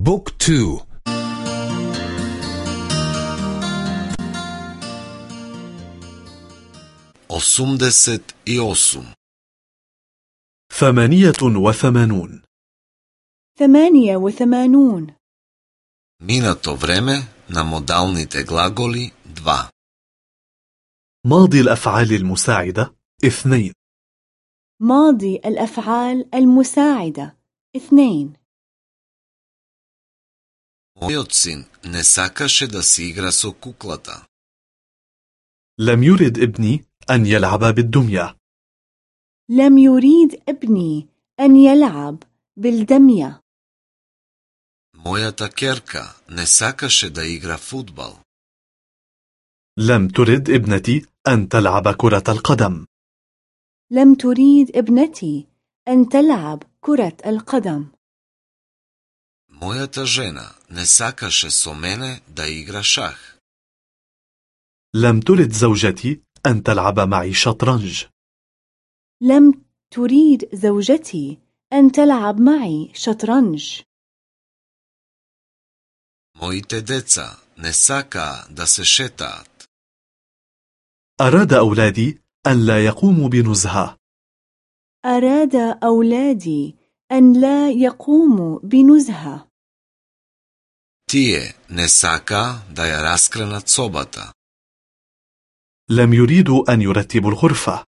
بوك تو أسمدست إيوسم ثمانية وثمانون ثمانية وثمانون Минато време на модалните глаголи 2. ماضي الأفعال المساعدة اثنين ماضي الأفعال المساعدة اثنين Мојот син не сакаше да си игра со куклата. لم يرد ابني أن يلعب بالدمية لم يريد ابني أن يلعب بالدمية Мојата керка не сакаше да игра фудбал. لم ترد ابنتي أن تلعب كرة القدم لم تريد ابنتي أن تلعب كرة القدم Мојата жена не сакаше со мене да игра шах. لم ترد زوجتي أن تلعب معي شطرنج لم تريد زوجتي أن تلعب معي شطرنج Моите деца не сакаа да се шетаат. أراد أولادي أن لا يقوموا بنزهة أراد أولادي أن لا يقوموا بنزهة Тие не сакаа да ја раскренат собата. لم يريدوا أن يرتبوا الغرفة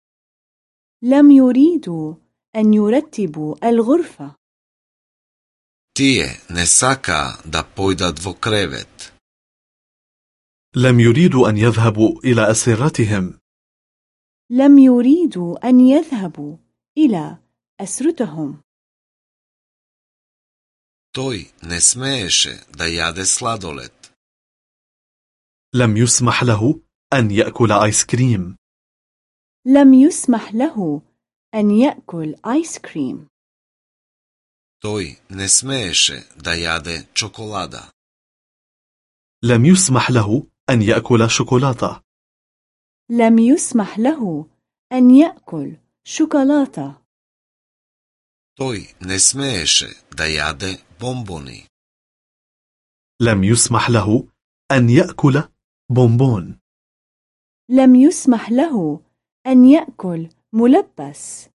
لم يريدوا أن يرتبوا الغرفة Тие не сакаа да појдат во кревет. لم يريدوا أن يذهبوا إلى أسرتهم لم يريدوا أن يذهبوا إلى أسرتهم Тој не смееше да јаде сладолет. لم يسمح له أن يأكل آيس كريم لم يسمح له أن يأكل آيس كريم Тој не смееше да јаде чоколада. لم يسمح له أن يأكل شوكولاتة لم يسمح له أن يأكل شوكولاتة Тој не смееше да јаде бомбони. لم يسمح له أن يأكل بونبون لم يسمح له أن يأكل ملبس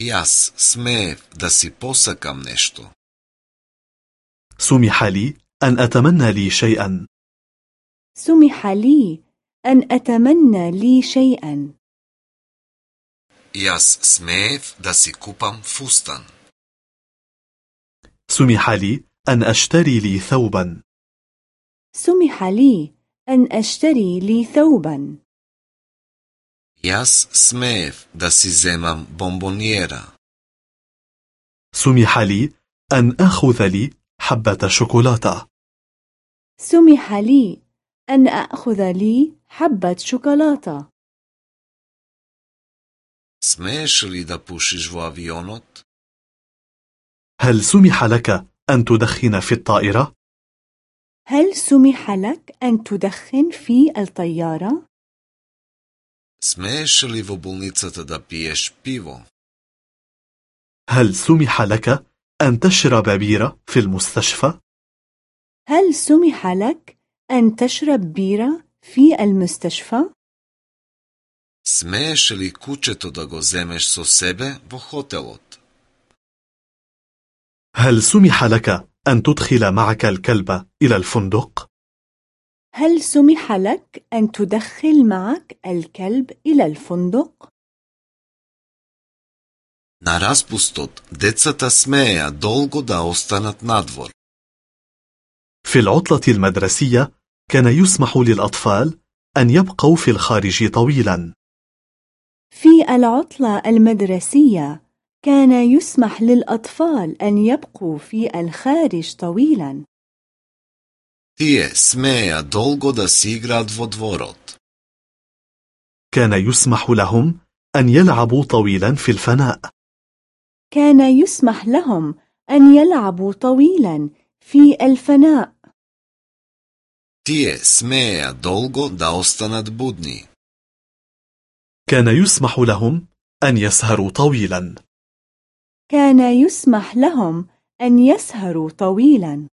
Јас смеев да си посакам нешто. سمح لي أن أتمنى لي شيئا سمح لي أن أتمنى لي شيئا Јас смеев да си купам фустан. سمح لي أن أشتري لي ثوبا سمح لي أن أشتري لي ثوبا Јас смеев да си земам бомбониера. سمح لي أن أخذ لي حبة شوكولاتة سمح لي أن أخذ لي حبة شوكولاتة Smeš لي دا pušiš v افيونوت هل سمح لك أن تدخن في الطائرة؟ هل سمح لك أن تدخن في الطيارة؟ Smeš لي فو bolnicata دا بيش بيفو هل سمح لك أن تشرب بيرة في المستشفى؟ هل سمح لك أن تشرب بيرة في المستشفى؟ Смееш ли кучето да го земеш со себе во хотелот? هل سمح لك أن تدخل معك الكلب إلى الفندق؟ هل سمح لك أن تدخل معك الكلب إلى الفندق؟ На распустот, децата смееа долго да останат надвор. في العطلة المدرسية كان يسمح للأطفال أن يبقوا في الخارج طويلا في العطلة المدرسية كان يسمح للأطفال أن يبقوا في الخارج طويلا Тие смееа долго да си играат во дворот. كان يسمح لهم أن يلعبوا طويلا في الفناء كان يسمح لهم أن يلعبوا طويلا في الفناء Тие смееа долго да останат будни. كان يسمح لهم أن يسهروا طويلا كان يسمح لهم أن يسهروا طويلا.